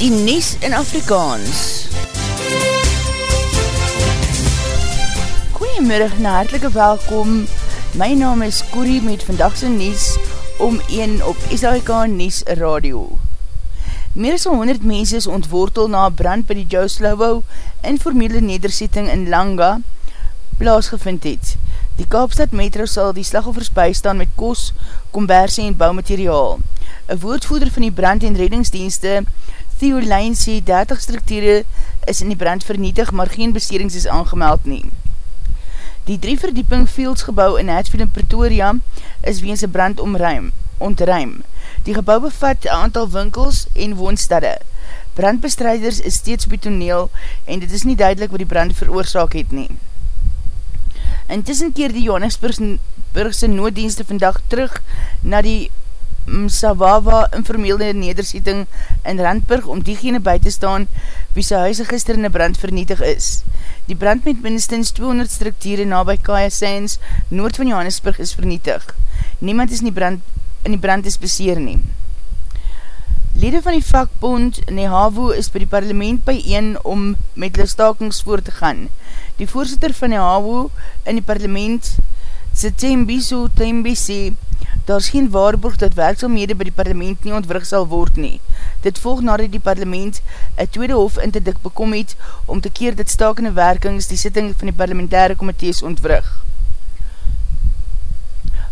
die Nies in Afrikaans. Goeiemiddag en hartelike welkom. My naam is Corrie met vandagse Nies om 1 op SAIK Nies Radio. Meer as 100 mense is ontwortel na brand by die Jouslouwou informele nederzetting in Langa plaasgevind het. Die Kaapstad Metro sal die slagoffers bystaan met kos, komberse en bouwmateriaal. Een woordvoeder van die brand- en reddingsdienste, Theo Lijn, sê 30 structure is in die brand vernietig, maar geen besterings is aangemeld nie. Die drie verdieping Fieldsgebouw in Hatfield in Pretoria is weens een brand omruim, ontruim. Die gebouw bevat een aantal winkels en woonstadde. Brandbestrijders is steeds op die toneel en dit is nie duidelik wat die brand veroorzaak het nie. Intussen keer die Johannesburgse nooddienste vandag terug na die Msawawa informeelde nederzetting in Randburg om diegene by te staan wie sy huise gister in die brand vernietig is. Die brand met minstens 200 structure na by Kaya Sands, noord van Johannesburg, is vernietig. Niemand is in die brand, in die brand is beseer nie. Lede van die vakbond Nehavo is by die parlement by een om met hulle stakings voor te gaan. Die voorzitter van Nehavo in die parlement, Sitembiso Tembe, sê, daar is geen waarborg dat werkzaamhede by die parlement nie ontwrig sal word nie. Dit volg nadat die parlement een tweede hof in te dik bekom het om te keer dat stakende werkings die sitting van die parlementaire komitees ontwrig.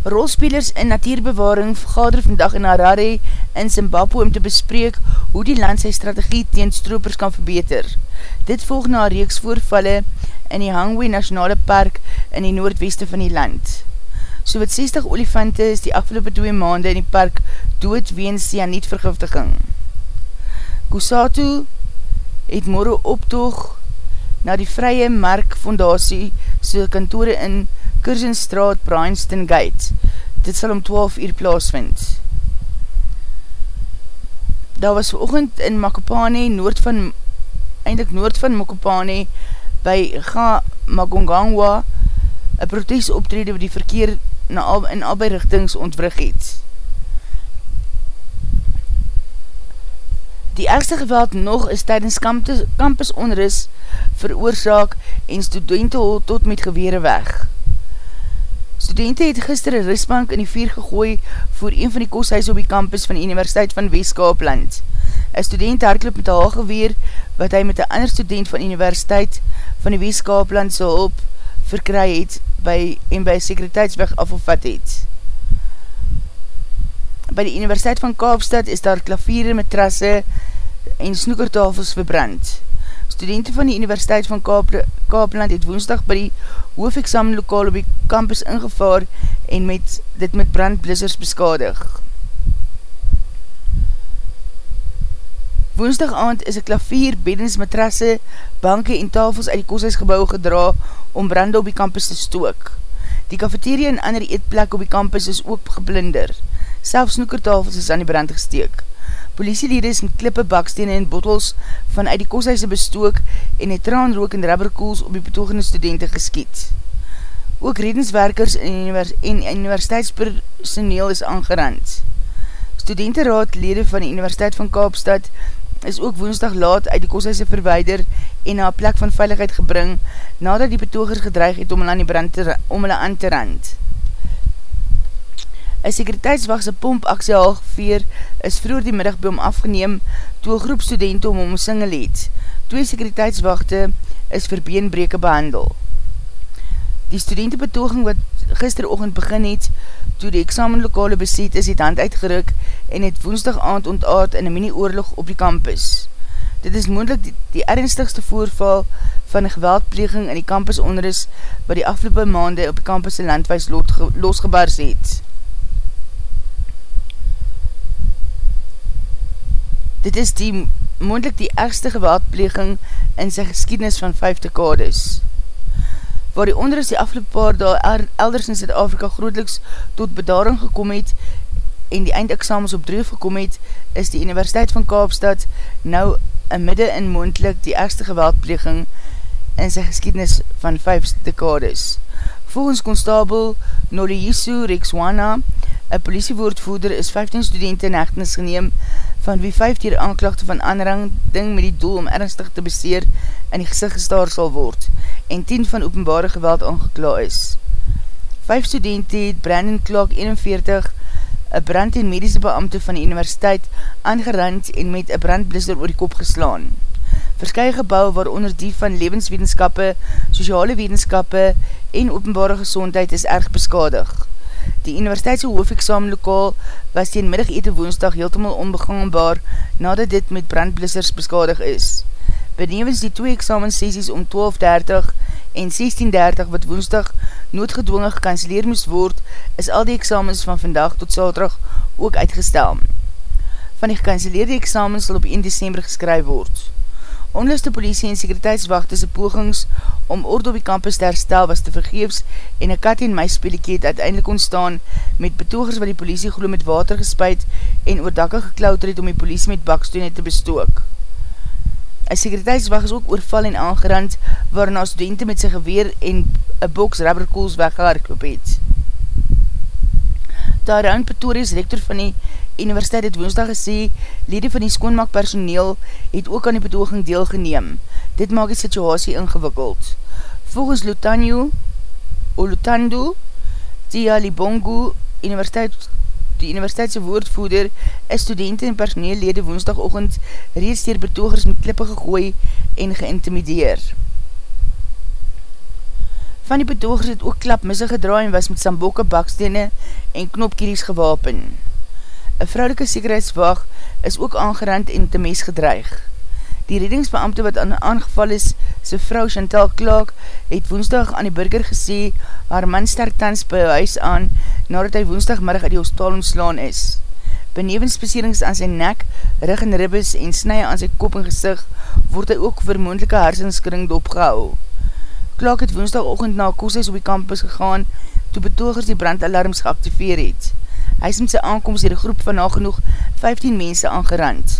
Rolspelers in natuurbewaring vergader vandag in Harare in Zimbabwe om te bespreek hoe die land sy strategie teen stroopers kan verbeter. Dit volg na reeks voorvalle in die Hangwe Nationale Park in die noordweste van die land. So wat 60 olifante is die afgelopen 2 maande in die park dood weens cyanietvergiftiging. Kusatu het morgen optoog na die Vrye Mark Fondatie so kantore in Kursenstraat Bryanston Gate. Dit sal om 12 uur plaasvind. Daar was veroogend in Makopane, noord van, eindelijk noord van Makopane, by Ga Magongangwa, een protest optrede wat die verkeer na al, in albei richtings ontwrig het. Die ergste geweld nog is tydens campus, campus onris veroorzaak en studenten hol tot met gewere weg. Studenten het gister een risbank in die vier gegooi voor een van die kosthuis op die campus van die Universiteit van Westkaapland. Een student hardloop met een geweer wat hy met een ander student van die Universiteit van die Westkaapland so hulp verkry het by, en by sekuriteitsweg afgevat het. By die Universiteit van Kaapstad is daar klaviere, matrasse en snoekertafels verbrand. Studenten van die Universiteit van Kaap, Kaapland het woensdag by die hoofexamenlokaal op die campus ingevaar en met, dit met brandblissers beskadig. Woensdag aand is een klavier, beddens, matrasse, banke en tafels uit die kosthuisgebouw gedra om brande op die campus te stook. Die cafeteria en ander eetplek op die campus is ook geblinder. Selfs snoekertafels is aan die brand gesteek. Polisielede is met klippe, bakstene en bottels vanuit die kosthuise bestook en het traanrook en rubberkoels op die betogende studenten geskiet. Ook redenswerkers en, univers en universiteitspersoneel is aangerand. Studentenraad lede van die Universiteit van Kaapstad is ook woensdag laat uit die kosthuise verweider en na plek van veiligheid gebring, nadat die betogers gedreig het om hulle aan, die brand te, om hulle aan te rand. Een sekuriteitswagse pompaksie halgeveer is vroeger die middag by hom afgeneem toe een groep studenten om hom singel het. Twee sekuriteitswagte is vir beenbreke behandel. Die studentenbetoging wat gisterochtend begin het, toe die examenlokale beset is, het hand uitgeruk en het woensdag aand ontaard in een mini-oorlog op die campus. Dit is moendlik die, die ernstigste voorval van een geweldpleging in die campus onderis wat die afgelopen maande op die campus in landwijs losgebars het. Dit is die moendlik die ergste geweldpleging in sy geskiednis van 5 dekades waar die onderis die afgelopen paar daar elders in Zuid-Afrika grootliks tot bedaring gekom het en die eindexamens op dreef gekom het, is die Universiteit van Kaapstad nou een midde in moendlik die ergste geweldpleging in sy geskiednis van 5 dekades. Volgens konstabel Noliyisu Rexwana, een politiewoordvoerder, is 15 studenten in echtenis geneem van wie vijf dier aanklachte van aanrang ding met die doel om ernstig te beseer in die gezicht gestaar sal word en 10 van openbare geweld aangekla is. Vijf studenten het Brandon Clark 41, een brand en medische beambte van die universiteit, aangerand en met een brandblisser oor die kop geslaan. Verskye gebouw waaronder die van levenswetenskappe, sociale wetenskappe en openbare gezondheid is erg beskadig. Die universiteitse hoofdexamenlokaal was teen middag ete woensdag heeltemal onbegangenbaar nadat dit met brandblissers beskadig is. Benevens die twee examensessies om 12.30 en 16.30 wat woensdag noodgedwongen gekanceleer moest word, is al die examens van vandag tot saterdag ook uitgestel. Van die gekanceleerde examens sal op 1 december geskryf word. Onluste politie en sekuriteitswachtese pogings om orde op die campus te herstel was te vergeefs en een kat en my speeliekie het uiteindelik ontstaan met betogers wat die politie geloof met water gespuit en oor dakke geklouter het om die politie met bakstoene te bestook. Een sekuriteitswacht is ook oorval en aangerand waarna studenten met sy geweer en een box rubberkools weggeharkloop het. Daaraan Pretorius, rektor van die Universiteit het woensdag gesê, lede van die skoonmaakpersoneel het ook aan die betoging deelgeneem. Dit maak die situasie ingewikkeld. Volgens Lutanyo, Olutando, Tia Libongo, Universiteit, die universiteitse woordvoeder, is studenten en personeellede woensdagochtend reeds dier betogers met klippe gegooi en geïntimideer. Van die betogers het ook klapmisse gedraai en was met sambokke bakstene en knopkieries gewapen. Een vrouwelike sekerheidswaag is ook aangerand en te mes gedreig. Die redingsbeamte wat aan aangeval is, sy vrou Chantal Klaak, het woensdag aan die burger gesê, haar man sterk tans by huis aan, nadat hy woensdagmiddag uit die hospitaal ontslaan is. Benevens beserings aan sy nek, rug en ribbes en snye aan sy kop en gezicht, word hy ook vir moendelike hersenskring dopgehou. Klaak het woensdagochtend na kooshuis op die campus gegaan, toe betogers die brandalarms geactiveer het. Hy is met sy aankomst dier een groep van nagenoeg 15 mense aangerand.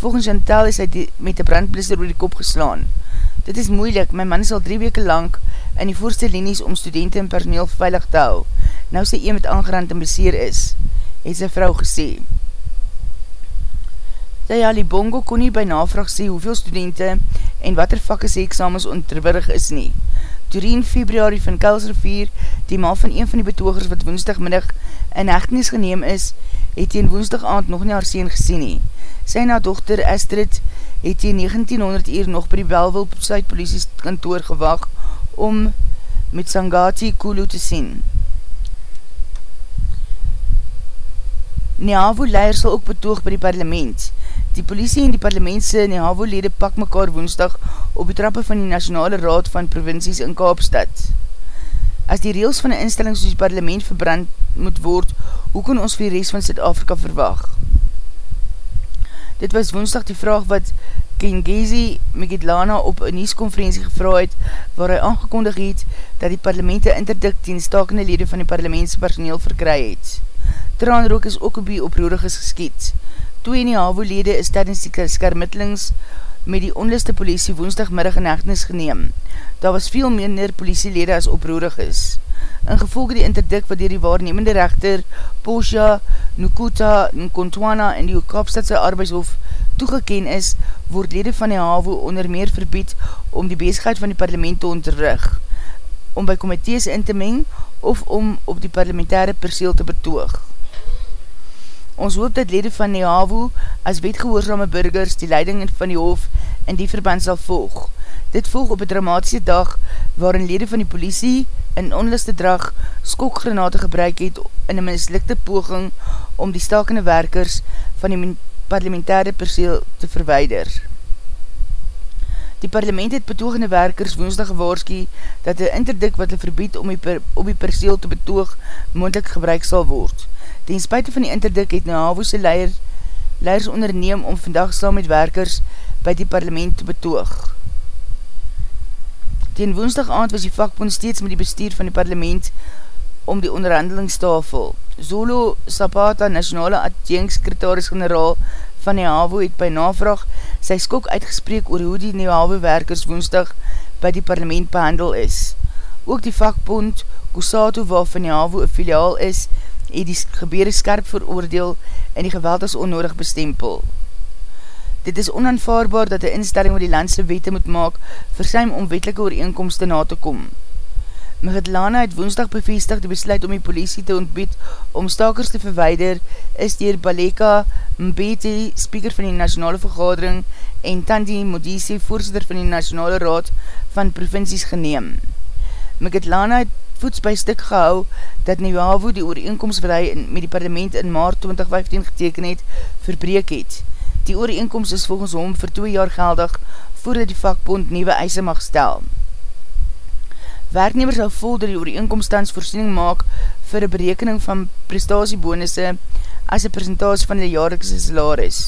Volgens Chantal is hy die, met die brandblister oor die kop geslaan. Dit is moeilik, my man is al drie weke lang in die voorste linies om studenten en personeel veilig te hou. Nou sy een met aangerand en beseer is, het sy vrou gesê. Taya Libongo kon nie by navraag sê hoeveel studenten en wat er vakke sy examens onderwirrig is nie. Doreen Februari van Kelsrivier, die ma van een van die betogers wat woensdagmiddag in hechtenis geneem is, het teen woensdag aand nog nie haar sien gesien nie. Sy na dochter Astrid het teen 1900 uur nog by die Belville Suidpolisie kantoor gewag om met Sangati Kulu te sien. Neavo leier sal ook betoog by die parlement. Die politie en die parlementse Neavo-lede pak mekaar woensdag op die trappe van die Nationale Raad van Provincies in Kaapstad. As die reels van die instelling soos die parlement verbrand moet word, hoe kan ons vir die rest van Zuid-Afrika verwag? Dit was woensdag die vraag wat Kengezi Megidlana op een nieuwskonferentie gevra het, waar hy aangekondig het dat die parlement een interdikt die stakende lede van die parlementspersoneel verkry het. Traanrook is ook op die oproeriges geskiet. Twee in die HAVO-lede is tydens die skermittelings met die onliste politie woensdagmiddag in hechtenis geneem. Daar was veel minder politielede as oproerig is. In gevolge die interdik wat dier die waarnemende rechter Posha, Nukuta, Nkontwana en die Kaapstadse Arbeidshof toegeken is, word lede van die HAVO onder meer verbied om die bezigheid van die parlement te onderrug, om by komitees in te meng of om op die parlementaire perseel te betoog. Ons hoop dat lede van die HAVO as wetgehoorzame burgers die leiding van die hof in die verband sal volg. Dit volg op een dramatische dag waarin lede van die politie in onliste drag skokgranate gebruik het in een mislikte poging om die stakende werkers van die parlementaire perseel te verweider. Die parlement het betogende werkers woensdag gewaarski dat die interdik wat hulle verbied om die per, op die perseel te betoog moendlik gebruik sal word. Ten spuite van die interdik het Nahavoese leier, leiders onderneem om vandag saam met werkers by die parlement te betoog. Ten woensdag aand was die vakbond steeds met die bestuur van die parlement om die onderhandelingstafel. Zolo Zapata, nationale adjengskretaris-generaal van die HAVO, het by navraag sy skok uitgespreek oor hoe die nieuwe HAVO-werkers woensdag by die parlement behandel is. Ook die vakbond Kusato, waarvan die HAVO een filiaal is, het die gebeurde skerp veroordeel en die geweld as onnodig bestempel. Dit is onaanvaarbaar dat die instelling wat die landse wette moet maak, versuim om wetelike ooreenkomste na te kom. Magdalena het woensdag bevestig die besluit om die politie te ontbied om stakers te verweider, is dier Baleka Mbete, speaker van die nationale vergadering, en Tandi Modisi, voorzitter van die nationale raad van provincies geneem. Magdalena het voets by stuk gehou dat Nieuwavo die ooreenkomst wat hy met die parlement in maart 2015 geteken het, verbreek het. Die ooreenkomst is volgens hom vir 2 jaar geldig voordat die vakbond nieuwe eise mag stel. Werknemers sal vol dat die ooreenkomstans voorsiening maak vir een berekening van prestatiebonusse as een presentatie van die jaarlikse salaris.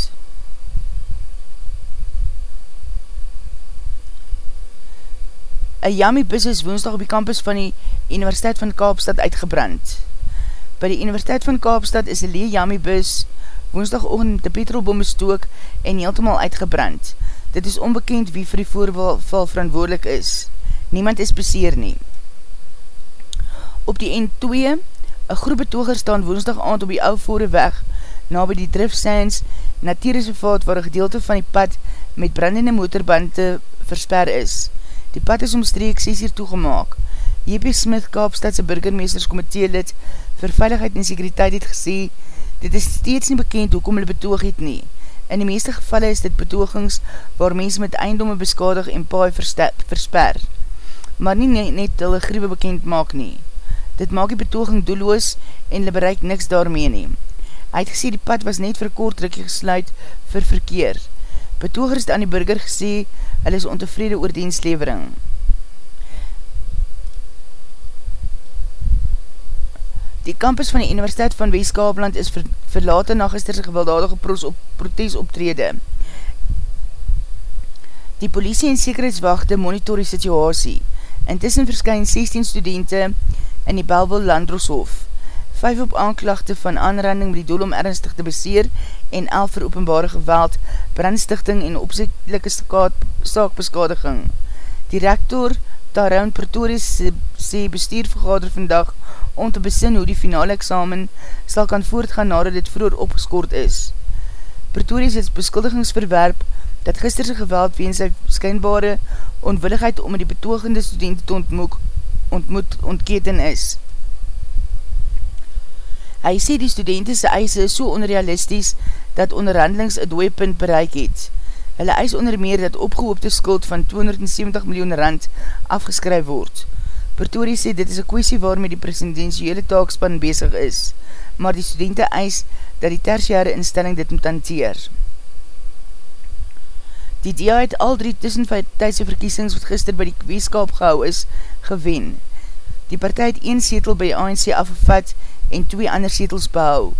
Een Yami bus is woensdag op die campus van die Universiteit van Kaapstad uitgebrand. By die Universiteit van Kaapstad is een lee Yami bus woensdag oogend met die petrolbom bestook en heeltemaal uitgebrand. Dit is onbekend wie vir die voorval verantwoordelik is niemand is beseer nie. Op die N2, een groep betoger staan woensdag aand op die ou voore weg, na by die Drift Sands natuurreservaat waar een gedeelte van die pad met brandende motorbande versper is. Die pad is omstreek 6 uur toegemaak. J.P. Smith, Kaapstadse burgermeesterskomitee lid vir veiligheid en sekuriteit het gesê, dit is steeds nie bekend hoekom hulle betoog het nie. In die meeste gevalle is dit betogings waar mense met eindomme beskadig en paai versper maar nie net hulle griewe bekend maak nie. Dit maak die betoging doelloos en hulle bereik niks daarmee nie. Hy het gesê die pad was net vir kort drukkie gesluit vir verkeer. Betogers het aan die burger gesê, hulle is ontevrede oor dienslevering. Die campus van die Universiteit van Weeskaapland is ver, verlaten na gisterse gewelddadige op, protes optrede. Die politie en sekerheidswachte monitor die situasie. Intussen verskyn 16 studenten in die Belville Landroshof. 5 op aanklachte van aanranding met die doel om ernstig te beseer en 11 vir openbare geweld, brandstichting en opzichtelike staakbeskadiging. Director Taraun Pretorius sê bestuur vergader vandag om te besin hoe die finale examen sal kan voortgaan nadat dit vroeger opgeskoord is. Pretorius het beskuldigingsverwerp dat gisterse geweld weens sy skynbare onwilligheid om die betogende studenten te ontmoek, ontmoet ontketen is. Hy sê die studenten sy eise is so onrealisties dat onderhandelings een dooipunt bereik het. Hulle eis onder meer dat opgehoopte skuld van 270 miljoen rand afgeskryf word. Pretoria sê dit is een kwestie waarmee die presidentiële taakspan bezig is, maar die studenten eis dat die tertiare instelling dit moet hanteer. Die DA het al drie tussentijdse verkiesings wat gister by die weeskap gehou is, gewen. Die partij het een setel by ANC afgevat en twee ander setels behou.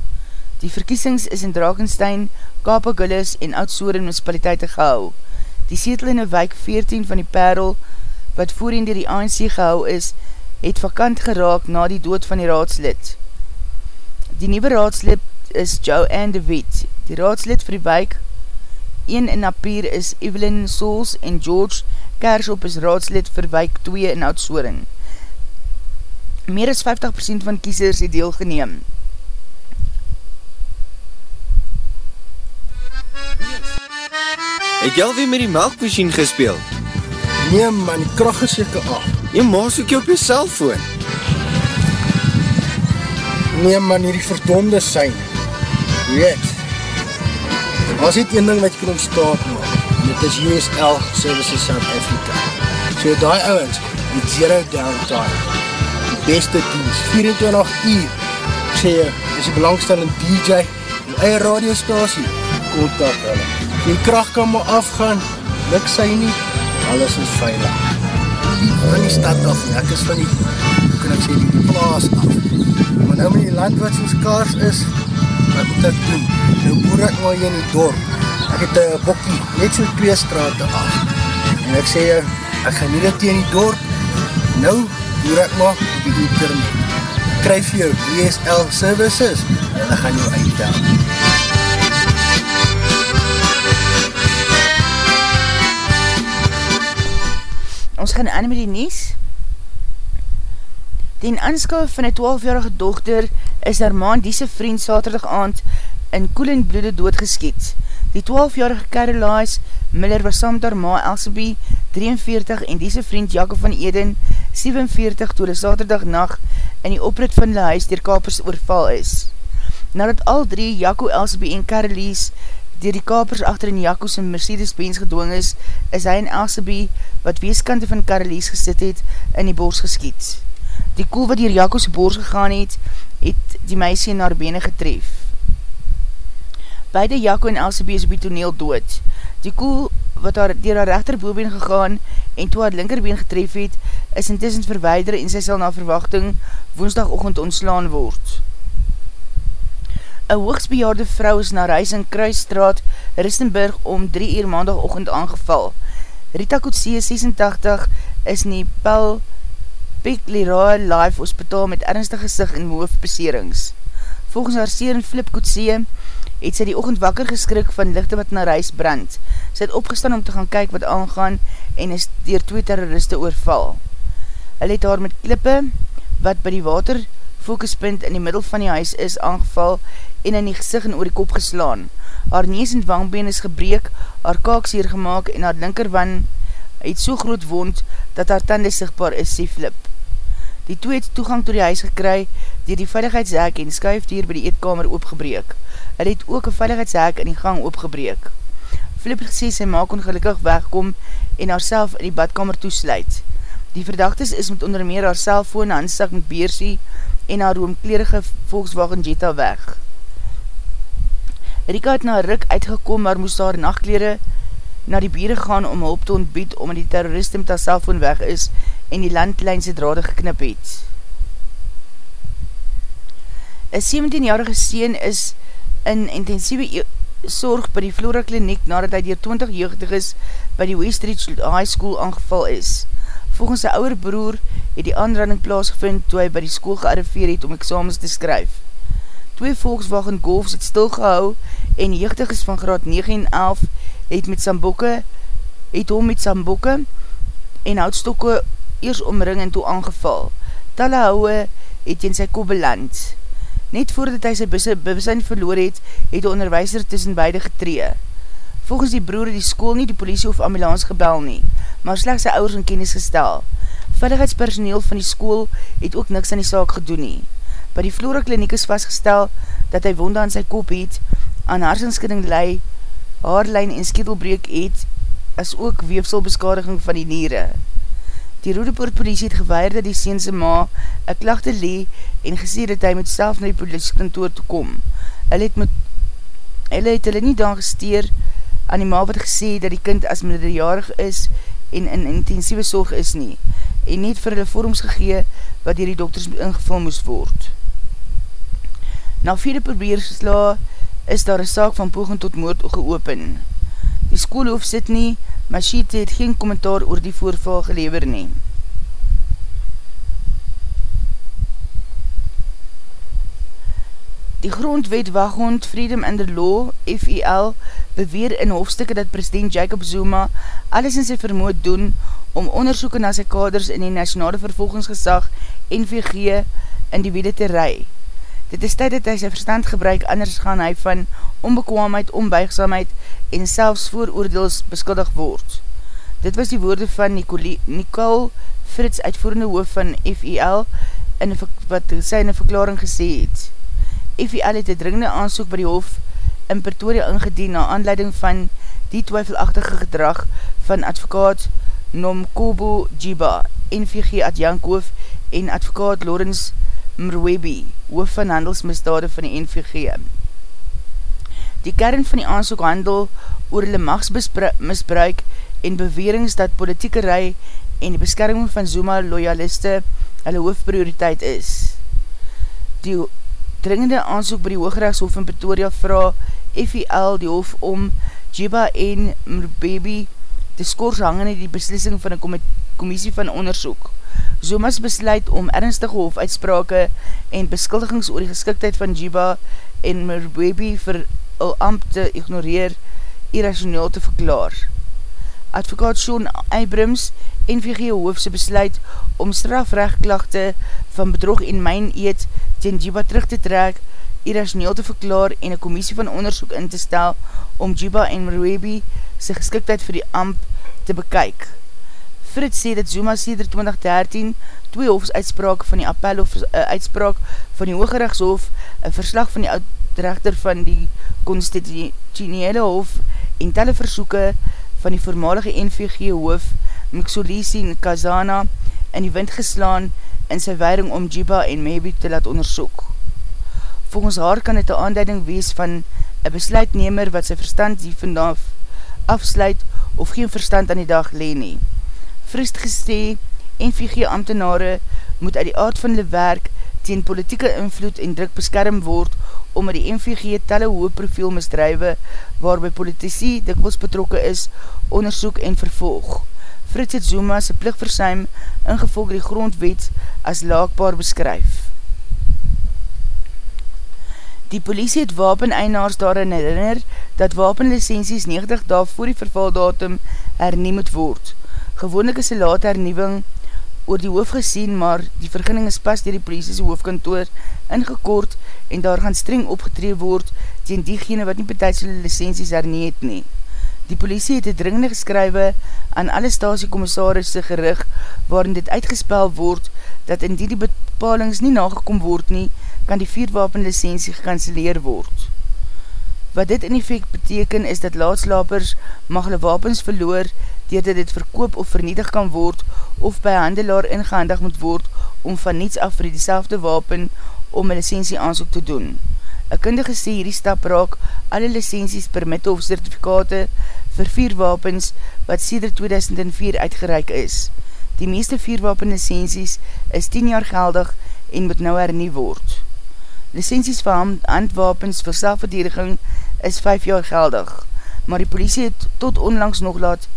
Die verkiesings is in Drakenstein, Kapagullis en Oudsoor in municipaliteite gehou. Die setel in een wijk 14 van die Perl, wat voorheen dier die ANC gehou is, het vakant geraak na die dood van die raadslid. Die nieuwe raadslid is Joanne de Wet. Die raadslid vir die wijk Een in Napier is Evelyn Souls en George Kersop is raadslid vir wijk 2 in Oudsoring. Meer as 50% van kiesers het deel geneem. Het jy alweer met die melkmachine gespeel? Nee man, die kracht is jyke af. Jy maas ook jy op jy cellfoon. Nee man, hier die verdonde sein. Weet, Was dit een ding wat jy kan ontstaat maak, en dit is USL Services South Africa. So die ouwens, die zero downtime, beste dienst, 24 uur, ek sê jy, is die belangstellende DJ, die eie radiostasie, kontak hulle. Die kracht kan maar afgaan, luk sy nie, alles is veilig. Van die stad af, ek is van die, hoe kan ek sê, die plaas af. Maar nou met die land wat soos kaars is, wat moet ek doen? Nou boer ek maar hier in die dorp. Ek het een bokkie, net so twee straten af. En ek sê, ek gaan nie dit hier in die dorp. Nou boer ek maar op die internet. Kryf jou DSL services en ek gaan jou uitdaan. Ons gaan aan met die nies. Den aanskouw van die 12-jarige dochter is haar maan diese vriend saterdag aand in koel en bloede doodgeskiet. Die 12-jarige Caroline Miller was saam met haar ma Elsabie 43 en diese vriend Jacob van Eden 47 toe die saterdag nacht in die oprit van die huis dier kapers oorval is. Nadat al drie, Jaco, Elsabie en Caroline dier die kapers achter in Jaco's en Mercedes-Benz gedwong is, is hy en Elsabie, wat weeskante van Karelies gesit het, in die bors geskiet. Die koel wat dier Jaco's bors gegaan het, het die meisie in haar bene getref. Beide Jaco en Elsabie is op die toneel dood. Die koel wat haar dier haar rechterboorbeen gegaan en toe haar linkerbeen getref het, is intussen verweider en sy sal na verwachting woensdagochtend ontslaan word. Een hoogsbejaarde vrou is na reis in Kruisstraat, Ristenburg, om 3 uur maandagochtend aangeval. Rita Kutsie, 86, is in die Pel Peklera Life Hospital met ernstige sig en hoofdbeserings. Volgens haar seer en Flip Kutsie, het sy die ochend wakker geskrik van lichte wat na reis brand. Sy het opgestaan om te gaan kyk wat aangaan en is dier twee terroriste oorval. Hy het haar met klippe wat by die water fokuspunt in die middel van die huis is aangeval en in die gezicht en oor die kop geslaan. Haar nees en wangbeen is gebreek, haar kaak seer gemaakt en haar linkerwan het so groot wond dat haar tande sigtbaar is, sê Flip. Die twee het toegang to die huis gekry dier die veiligheidshek en skuif dier by die eetkamer oopgebreek. Hy het ook een veiligheidshek in die gang oopgebreek. Flip het gesê sy maak ongelukkig wegkom en haar in die badkamer toesluit. Die verdachtes is met onder meer haar cellfoon, handstak met beersie en haar roomklerige Volkswagen Jetta weg. Rika het na Rik uitgekom, maar moest haar nachtkleren na die bieren gaan om hulp te ontbied, omdat die terroriste met haar cellfoon weg is en die landlijnse drade geknip het. Een 17-jarige seen is in intensieve e- sorg by die Flora kliniek nadat hy dier 20 jeugdig is by die Westridge High School aangeval is. Volgens sy ouwe broer het die aanranding plaasgevind toe hy by die school gearriveer het om examens te skryf. Twee Volkswagen Golfs het stilgehou en jeugdiges van graad 9 en 11 het met sambokke het hom met sambokke en houtstokke eers omring en toe aangeval. Talle houwe het in sy kop beland. Net voordat hy sy bewusijn verloor het, het die onderwijzer tussen beide getree. Volgens die broer het die school nie die politie of ambulance gebel nie, maar slechts sy ouders in kennis gestel. Veiligheidspersoneel van die school het ook niks aan die saak gedoen nie. By die Flora kliniek is vastgestel dat hy wonde aan sy kop het, aan haarsenskidding lei, haarlijn en skedelbreek het, as ook weefselbeskadiging van die niere. Die Rodepoort politie het gewaar dat die seense ma een klachte lee en gesê dat hy moet self na die politiekantoor te kom. Hy het, met, hy het hulle nie dan gesteer aan die ma wat gesê dat die kind as minderjarig is en in intensieve sorg is nie, en net vir hulle vorms gegee wat dier die dokters ingevul moes word. Na vierde probeersla is daar een saak van poging tot moord geopen. Die skoolhoof sit nie, maar Sheet het geen kommentaar oor die voorval gelever neem. Die grondwet waghond Freedom the Law, FEL, beweer in hoofdstukke dat president Jacob Zuma alles in sy vermoed doen om onderzoeken na sy kaders in die nationale vervolgingsgesag NVG in die wiede te rij. Dit is tyd dat hy sy verstand gebruik, anders gaan hy van onbekwaamheid, onbuigsamheid en selfs vooroordeels beskuldig word. Dit was die woorde van Nicole Frits, uitvoerende hoof van FEL, in wat sy in een verklaring gesê het. FIL het een dringende aansoek by die hof in Pretoria ingedien na aanleiding van die twyfelachtige gedrag van advokaat Nomkobo Jiba, NVG Adjankoof en advokaat Lawrence Mrwebi, hoof van handelsmisdade van die NVG. Die kern van die aansoek handel oor hulle machtsmisbruik en bewerings dat politieke rij en die beskerming van Zuma loyaliste hulle hoofprioriteit is. Die dringende aansoek by die Hoogrechtshof in Pretoria vraag FEL die hof om Jiba en Mrubebi te skors hangende die beslissing van een commissie van onderzoek. Zomas besluit om ernstige hofuitsprake en beskuldigings oor die geskiktheid van Jiba en Mrubebi vir al ambt te ignoreer irrationeel te verklaar. Advokaat Sean Abrams, NVG hoofse besluit om strafrechtklachte van bedrog en myn eet teen Jiba terug te trek, irrationeel te verklaar en een commissie van onderzoek in te stel om Juba en Mruebi sy geskiktheid vir die amp te bekyk. Frits sê dat Zuma sêder 2013 twee hofsuitspraak van die appel of uh, uitspraak van die Hooggerechtshof, een verslag van die oudrechter van die constitutionele hof en telle versoeke van die voormalige NVG hoof Mixolisi Kazana in die wind geslaan in sy weiring om Jiba en Mebi te laat onderzoek. Volgens haar kan het een aanduiding wees van een besluitnemer wat sy verstand die vanaf afsluit of geen verstand aan die dag leen nie. Frist gesê, NVG ambtenare moet uit die aard van die werk teen politieke invloed en druk beskerm word omdat die NVG telle hoog profiel misdrijwe waarby politici dikwels betrokke is, onderzoek en vervolg. Frits het Zuma sy plichtversuim ingevolg die grondwet as laakbaar beskryf. Die politie het wapeneinaars daarin herinner dat wapenlicensies 90 daal voor die vervaldatum hernie moet word. Gewoonlik is die laat hernieuwing oor die hoof gesien, maar die verginning is pas dier die politiese hoofkantoor ingekort en daar gaan streng opgetree word teen diegene wat nie betuidsele licensies hernie het nie. Die politie het het dringende geskrywe aan alle stasiekommissarisse gerig waarin dit uitgespel word dat indien die bepalings nie nagekom word nie, kan die vierwapenlicensie gekanceleer word. Wat dit in effect beteken is dat laadslapers mag hulle wapens verloor dier dat dit verkoop of vernietig kan word of by handelaar ingehandig moet word om van niets af vir die selfde wapen om een licensie aanzoek te doen. Een kundige sê hierdie stap raak alle licensies, permitte of certificate vir vierwapens wat sêder 2004 uitgereik is. Die meeste vierwapenlicensies is 10 jaar geldig en moet nou hernie word. Licensies vir handwapens vir selfverdediging is 5 jaar geldig, maar die politie het tot onlangs nog laat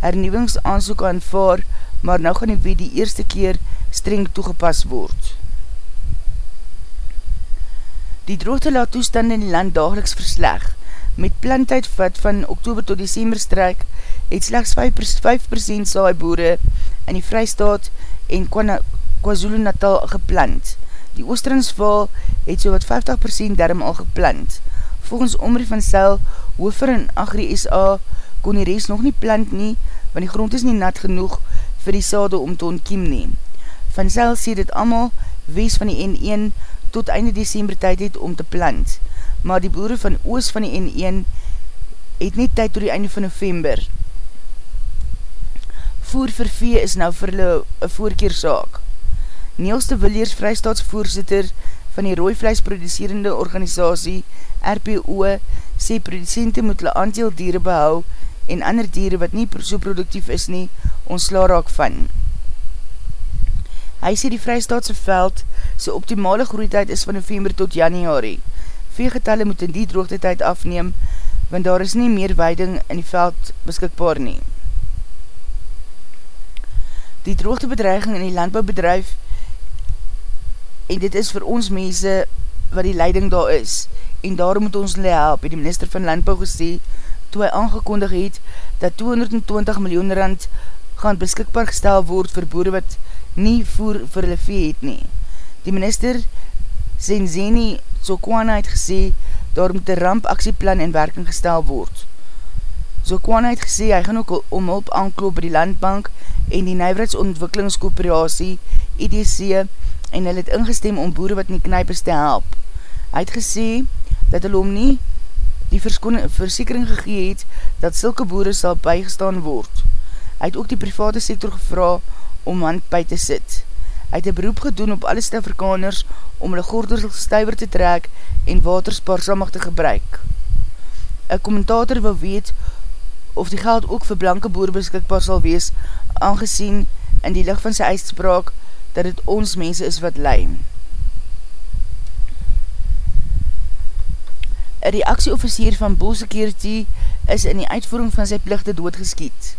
hernieuwingsaansoek aanvaar, maar nou gaan die wet die eerste keer streng toegepas word. Die droogte laat toestand in die land dageliks versleg. Met plantijd wat van oktober tot december strek, het slechts 5% saai boere in die Vrystaat en KwaZulu Natal geplant. Die Oostrinsval het so wat 50% derm al geplant. Volgens Omri van Sel, hoofer in Agri SA, kon die rest nog nie plant nie, want die grond is nie nat genoeg vir die sade om te ontkiem nie. Van Sel sê dit allemaal wees van die N1 tot einde december tyd het om te plant, maar die boere van oos van die N1 het net tyd tot die einde van november. Voer vir vee is nou vir hulle een voorkeersaak. Niels de Villiers, vrystaatsvoorzitter van die rooivleisproducerende organisatie RPO, sê producente moet hulle aandeel dieren behou en ander dieren wat nie so productief is nie, ontsla raak van. Hy sê die vrystaatse veld sy optimale groeitijd is van november tot januari. Veegetalle moet in die droogte tyd afneem, want daar is nie meer weiding in die veld beskikbaar nie. Die droogtebedreiging in die landbouwbedrijf en dit is vir ons mense wat die leiding daar is en daarom moet ons hulle help, het die minister van Landbouw gesê, toe hy aangekondig het dat 220 miljoen rand gaan beskikbaar gestel word vir boere wat nie voer vir hulle vee het nie. Die minister Zenzeni Zokwana het gesê, daar moet een rampaksieplan in werking gestel word. Zokwana het gesê, hy gaan ook om hulp aankloop by die Landbank en die Nijverheidsontwikkelingskooperatie EDC en hy het ingestem om boere wat in die knijpers te help. Hy het gesê dat hy om nie die versekering gegee het dat sylke boere sal bygestaan word. Hy het ook die private sektor gevra om hand by te sit. Hy het een beroep gedoen op alle Stafrikaners om hulle gordels stuiver te trek en waterspaarsamig te gebruik. Een commentator wil weet of die geld ook vir blanke boere beskikbaar sal wees, aangezien in die licht van sy uitspraak dat het ons mense is wat lei. Een reaksieofficier van Bull Security is in die uitvoering van sy plichte doodgeskiet.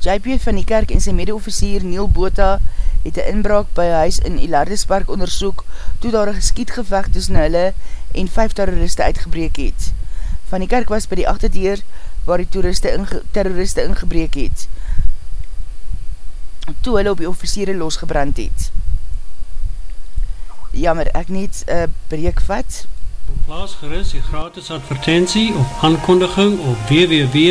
JP van die kerk en sy mede-officier Neil Bota het een inbraak by huis in Ilardespark onderzoek toe daar een geskietgevecht tussen hulle en vijf terroriste uitgebreek het. Van die kerk was by die achterdeer waar die inge terroriste ingebreek het toe hulle op die officiere losgebrand het. Jammer, ek net uh, breek vat, Plaas gerust die gratis advertentie of aankondiging op www.v.co.za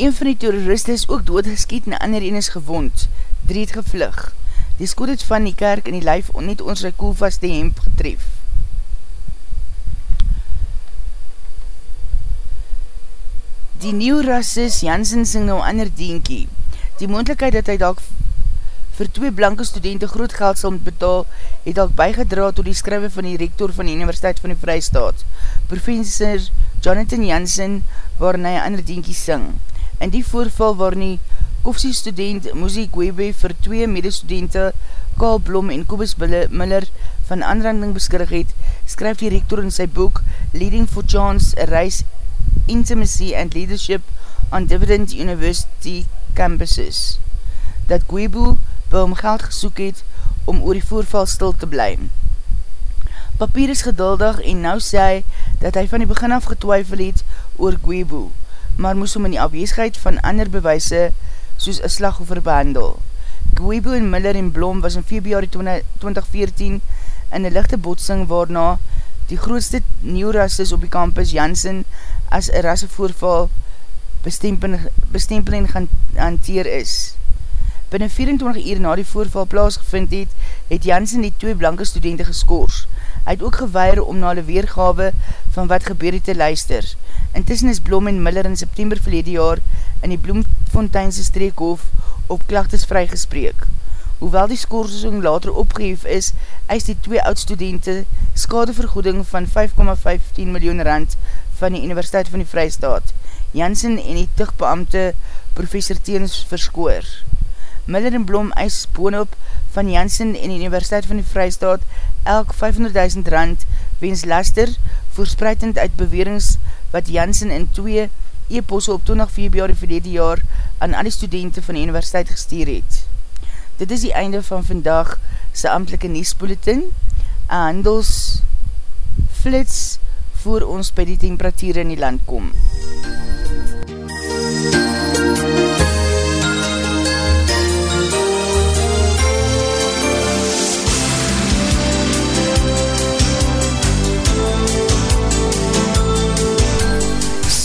Een van die terroriste is ook doodgeskiet en ander een is gewond. Drie het gevlug. Die skoot het van die kerk in die lijf net ons rekoelvaste hemp getref. Die nieuw rassis Janssen sing nou ander dienkie. Die moendlikheid dat hy dalk vir twee blanke studenten groot geld sal betaal, het dalk bygedra tot die skrywe van die rektor van die Universiteit van die Vrijstaat, professor Jonathan Janssen, waarin hy ander dienkie sing. In die voorval waarin die kofsie student Moesie Gwebe vir twee medestudenten Karl Blom en Kobus Miller van aanranding beskirrig het, skryf die rektor in sy boek Leading for Chance, A Race Intimacy and Leadership on Dividend University Campuses, dat Gwebu by hom geld gesoek het om oor die voorval stil te bly. Papier is geduldig en nou sê hy dat hy van die begin af getwyfel het oor Gwebu, maar moes hom in die afweesheid van ander bewijse soos een slagoffer behandel. Gwebu en Miller en Blom was in februari 2014 in een lichte botsing waarna die grootste nieuwrasses op die campus Janssen as een rassevoorval bestempel en gaan hanteer is. Binnen 24 uur na die voorval plaasgevind het, het Janssen die twee blanke studenten geskoors. Hy het ook gewaar om na die weergawe van wat gebeur het te luister. Intussen is Blom en Miller in september verlede jaar in die Bloemfonteinse streekhof op klachtes vrygespreek. Hoewel die skoorsing later opgeheef is, eis die twee oud-studenten skadevergoeding van 5,15 miljoen rand van die Universiteit van die Vrijstaat, Janssen en die tigbeamte professor Teens verskoor. Miller en Blom eis boonop van Janssen en die Universiteit van die Vrijstaat elk 500.000 rand wens laster voorspreidend uit bewerings wat Janssen in twee e-posse op 20 februari verlede jaar aan alle studenten van die universiteit gestuur het. Dit is die einde van vandag sy amtelike nieuwsbulletin, een handelsflits voor ons by die temperatuur in die land kom.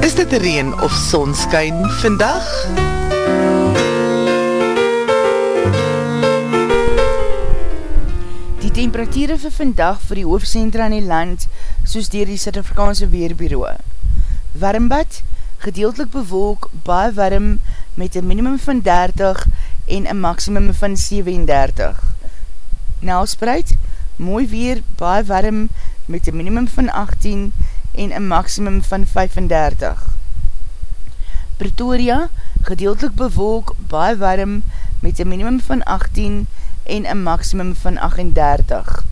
Is dit reen of sonskyn vandag? Die temperatuur vir vandag vir die hoofdcentra in die land, soos dier die Suid-Afrikaanse Weerbureau. Warmbad, gedeeltelik bewolk, baie warm, met een minimum van 30 en een maximum van 37. Nelspreid, mooi weer, baie warm, met een minimum van 18 en een maximum van 35. Pretoria, gedeeltelik bewolk, baie warm, met een minimum van 18 en een maximum van 38.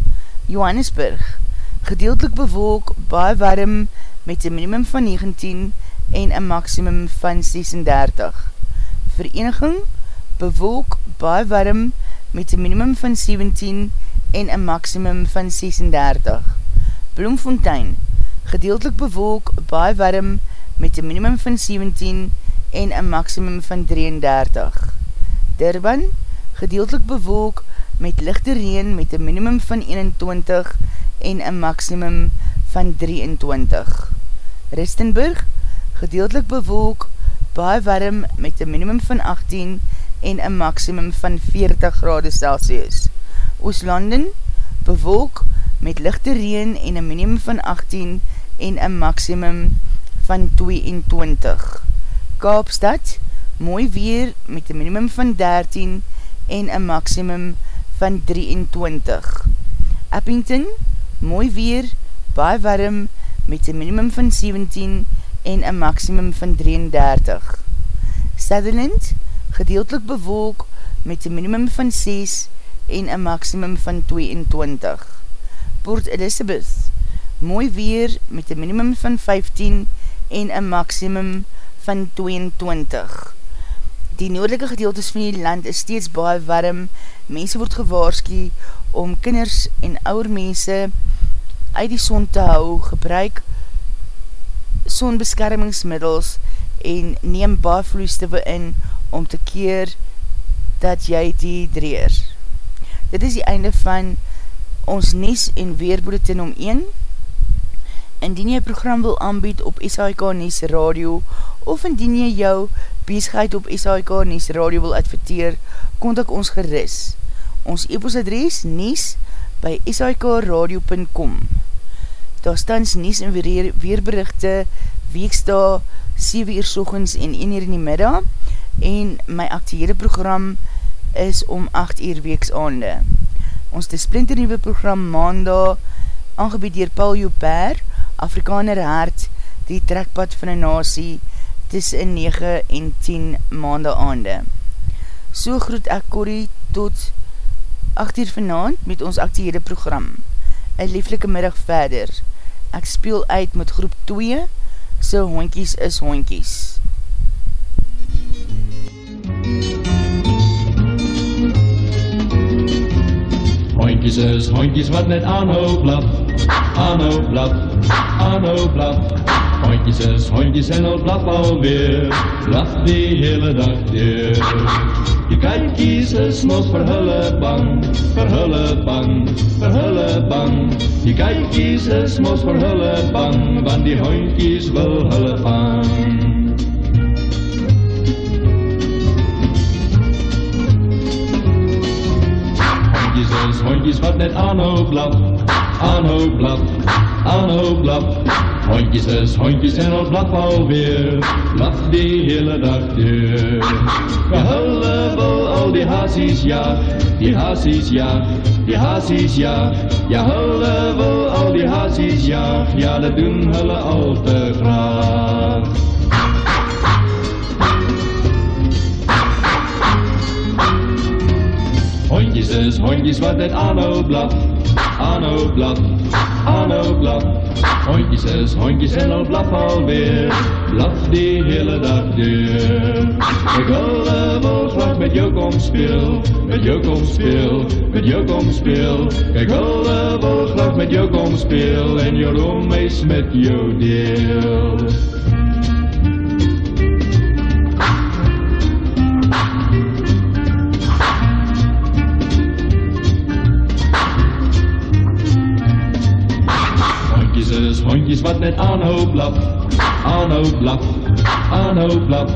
Johannesburg, gedeeltelik bewolk, baie warm, met een minimum van 19 en een maximum van 36. Vereniging, bewolk, baie warm, met een minimum van 17 en een maximum van 36. Bloemfontein, gedeeltelik bewolk, baie warm, met een minimum van 17 en een maximum van 33. Durban, gedeeltelik bewolk, met lichte reen met een minimum van 21 en een maximum van 23. Ristenburg, gedeeltelik bewolk, baie warm met een minimum van 18 en een maximum van 40 grade Celsius. Ooslanden, bewolk, met lichte reen en een minimum van 18 en een maximum van 22. Kaapstad, mooi weer met een minimum van 13 en een maximum van 23. Eppington, mooi weer, baie warm met een minimum van 17 en een maximum van 33. Sutherland, gedeeltelik bewolk met een minimum van 6 en een maximum van 22. Port Elizabeth, mooi weer met een minimum van 15 en een maximum van 22. Die noordelike gedeeltes van die land is steeds baie warm, mense word gewaarski om kinders en ouwe mense uit die son te hou, gebruik sonbeskermingsmiddels en neem baie vloeistewe in om te keer dat jy die dreer. Dit is die einde van ons Nies en Weerbulletin om 1. Indien jy program wil aanbied op SHK Nies Radio of indien jy jou bezigheid op SHK Nies Radio wil adverteer, kontak ons geris. Ons e-postadres nies by shkradio.com Daar stans Nies en weer, Weerberichte weeksta 7 uur sochens en 1 uur in die middag. En my actiehede program is om 8 uur weeks aande. Ons die splinternieuwe program Maandag, aangebied dier Paul Joubert, Afrikaner Hart, die trekpad van een nasie, tussen 9 en 10 maande aande. So groet ek Corrie tot 8 uur vanavond met ons actiehede program. Een lieflike middag verder. Ek speel uit met groep 2, so hoinkies is hoinkies. Hointjes is hondjes wat net aanhou blaf, aanhou blaf, aanhou blaf. Hondjes is hondjes en al blaf alweer, blaf die hele dag deur. Je kijkjes is mos vir hulle bang, vir hulle bang, vir hulle bang. Je kijkjes is mos vir hulle bang, want die hondjes wil hulle vang. Hondjes wat net aanhou blaf, aanhou blaf, aanhou blaf. Hondjes hondjes en al blaf alweer, blaf die hele dag deur. We wil al die hazies ja, die hazies ja, die hazies ja. Ja hulle wil al die hazies ja, ja dat doen hulle al te graag. Hondjes is hondjes wat het aanhou blaf, aanhou blaf, aanhou blaf. Hondjes is hondjes en al blaf alweer, blaf die hele dag deur. Ik wil wel graag met met jou kom speel, met jou kom speel, met jou kom speel. Kijk, hulle wil graag met jou kom speel en jou roemeis met jou deel. Blaf, aanhou blaf, aanhou blaf.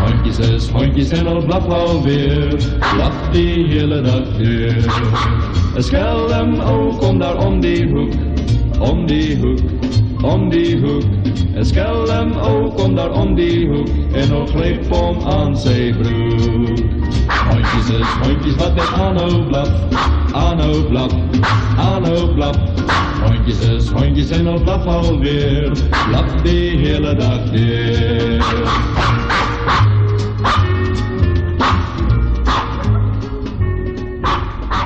Hondjes is hondjes en al blaf alweer, blaf die hele dag weer. Een schelm ook kom daar om die hoek, om die hoek, om die hoek. Een schelm ook kom daar om die hoek en nog greep om aan zijn broek. Hondjes is hondjes wat net aanhou blaf, aanhou blaf, aanhou blaf. Hondjes is hondjes en al blaf alweer, blaf die hele dag weer.